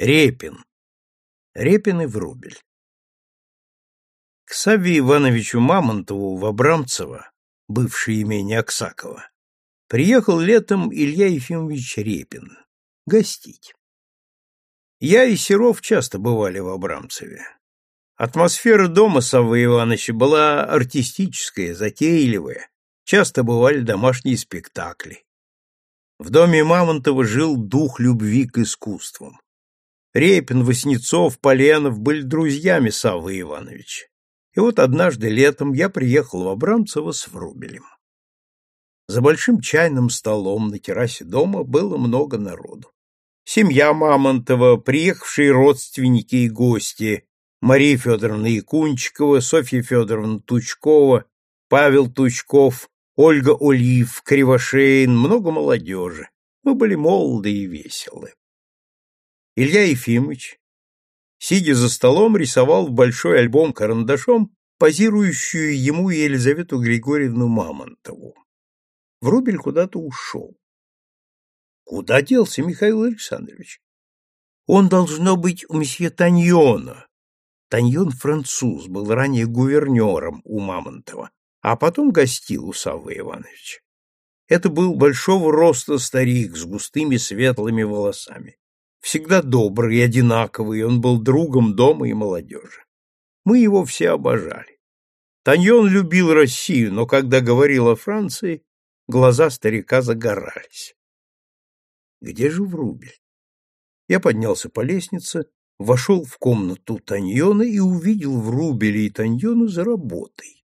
Репин. Репин и Врубель. К Савве Ивановичу Мамонтову в Абрамцево, бывшее имение Аксакова, приехал летом Илья Ефимович Репин гостить. Я и Серов часто бывали в Абрамцеве. Атмосфера дома Саввы Ивановича была артистическая, затейливая, часто бывали домашние спектакли. В доме Мамонтова жил дух любви к искусствам. Репин, Васнецов, Поленов были друзьями Саввы Ивановича. И вот однажды летом я приехал в Абрамцево с Врубелем. За большим чайным столом на террасе дома было много народу. Семья Мамонтова, приехавшие родственники и гости, Мария Федоровна Якунчикова, Софья Федоровна Тучкова, Павел Тучков, Ольга Олив, Кривошеин, много молодежи. Мы были молоды и веселы. Илья Ефимович, сидя за столом, рисовал в большой альбом карандашом позирующую ему Елизавету Григорьевну Мамонтову. Врубель куда-то ушел. Куда делся Михаил Александрович? Он должно быть у месье Таньона. Таньон француз, был ранее гувернером у Мамонтова, а потом гостил у Саввы Ивановича. Это был большого роста старик с густыми светлыми волосами. Всегда добрый и одинаковый, он был другом дома и молодежи. Мы его все обожали. Таньон любил Россию, но когда говорил о Франции, глаза старика загорались. Где же Врубель? Я поднялся по лестнице, вошел в комнату Таньона и увидел Врубеля и Таньона за работой.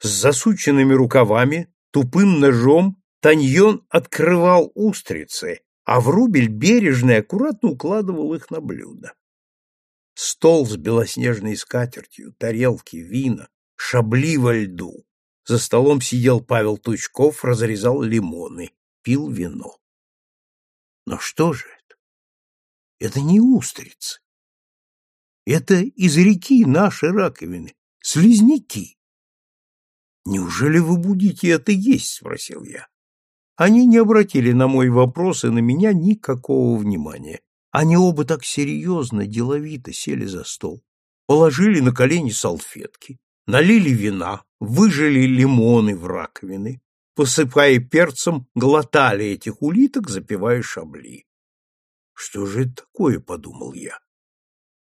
С засученными рукавами, тупым ножом Таньон открывал устрицы, а Врубель бережно и аккуратно укладывал их на блюдо. Стол с белоснежной скатертью, тарелки, вина, шабли во льду. За столом сидел Павел Тучков, разрезал лимоны, пил вино. Но что же это? Это не устрицы. Это из реки наши раковины, слизняки. Неужели вы будете это есть? спросил я. Они не обратили на мой вопрос и на меня никакого внимания. Они оба так серьезно, деловито сели за стол, положили на колени салфетки, налили вина, выжали лимоны в раковины, посыпая перцем, глотали этих улиток, запивая шабли. Что же это такое, подумал я.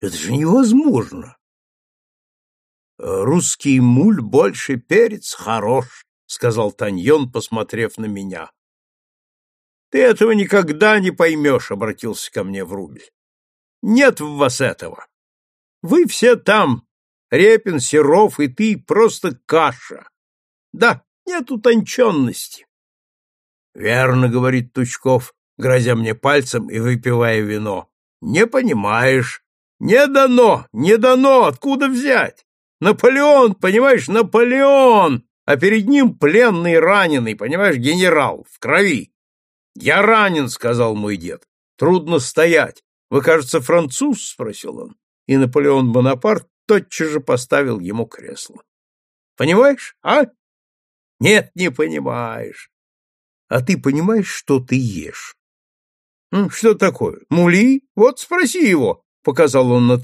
Это же невозможно. Русский муль больше перец хорош, сказал Таньон, посмотрев на меня. Ты этого никогда не поймешь, — обратился ко мне Врубель. Нет в вас этого. Вы все там, Репин, Серов и ты, просто каша. Да, нет утонченности. Верно, — говорит Тучков, грозя мне пальцем и выпивая вино. Не понимаешь. Не дано, не дано, откуда взять? Наполеон, понимаешь, Наполеон, а перед ним пленный раненый, понимаешь, генерал, в крови. «Я ранен», — сказал мой дед. «Трудно стоять. Вы, кажется, француз?» — спросил он. И Наполеон Бонапарт тотчас же поставил ему кресло. «Понимаешь, а?» «Нет, не понимаешь. А ты понимаешь, что ты ешь?» «Что такое? Мули? Вот спроси его», — показал он на.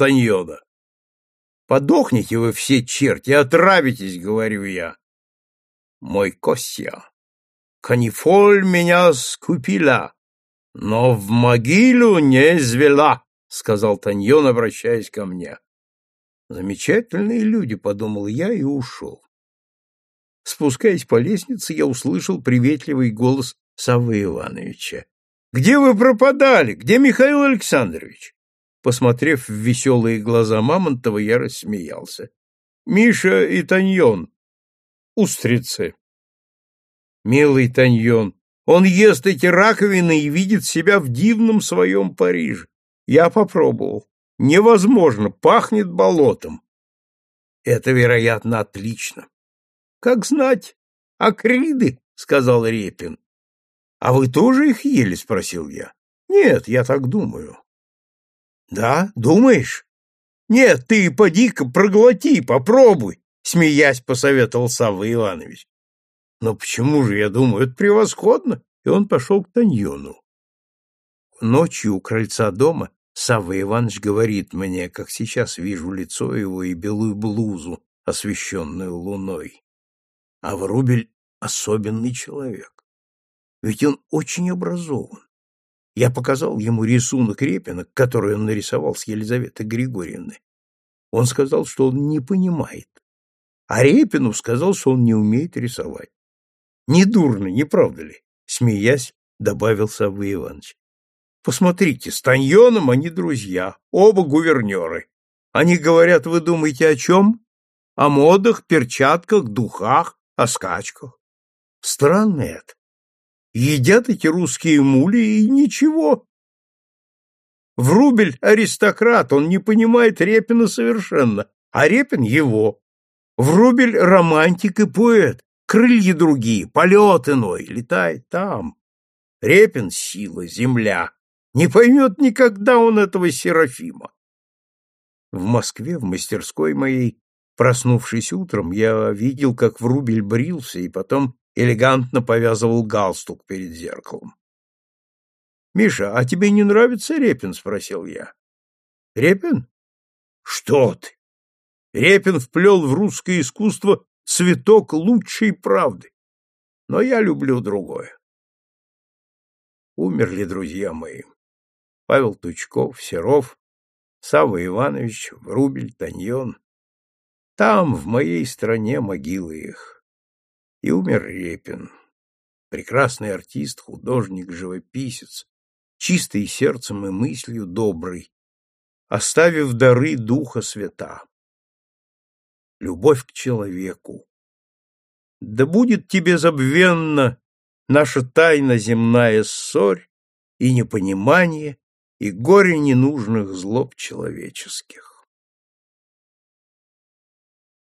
«Подохните вы все черти, отравитесь», — говорю я. «Мой Костя, канифоль меня скупила, но в могилу не извела, — сказал Таньон, обращаясь ко мне. Замечательные люди, — подумал я и ушел. Спускаясь по лестнице, я услышал приветливый голос Саввы Ивановича. — Где вы пропадали? Где Михаил Александрович? Посмотрев в веселые глаза Мамонтова, я рассмеялся. — Миша и Таньон. Устрицы. Милый Таньон, он ест эти раковины и видит себя в дивном своем Париже. Я попробовал. Невозможно, пахнет болотом. Это, вероятно, отлично. Как знать, акриды, сказал Репин. А вы тоже их ели, спросил я. Нет, я так думаю. Да, думаешь? Нет, ты поди-ка проглоти, попробуй, смеясь, посоветовал Савва Иванович. Но почему же, я думаю, это превосходно. И он пошел к Таньону. Ночью у крыльца дома Савва Иванович говорит мне, как сейчас вижу лицо его и белую блузу, освещенную луной. А Врубель — особенный человек. Ведь он очень образован. Я показал ему рисунок Репина, который он нарисовал с Елизаветой Григорьевной. Он сказал, что он не понимает. А Репину сказал, что он не умеет рисовать. Недурно, не правда ли? Смеясь, добавил Савва Иванович. Посмотрите, с Таньоном они друзья, оба гувернеры. Они говорят, вы думаете о чем? О модах, перчатках, духах, о скачках. Странно это. Едят эти русские мули и ничего. Врубель — аристократ, он не понимает Репина совершенно, а Репин — его. Врубель — романтик и поэт, крылья другие, полет иной, летает там. Репин — сила, земля, не поймет никогда он этого Серафима. В Москве, в мастерской моей, проснувшись утром, я видел, как Врубель брился и потом элегантно повязывал галстук перед зеркалом. — Миша, а тебе не нравится Репин? — спросил я. — Репин? — Что ты? Репин вплел в русское искусство цветок лучшей правды. Но я люблю другое. Умерли друзья мои. Павел Тучков, Серов, Савва Иванович, Врубель, Таньон. Там, в моей стране, могилы их. И умер Репин, прекрасный артист, художник, живописец, чистый сердцем и мыслью добрый, оставив дары духа свята. Любовь к человеку. Да будет тебе забвенна наша тайна земная ссорь и непонимание, и горе ненужных злоб человеческих.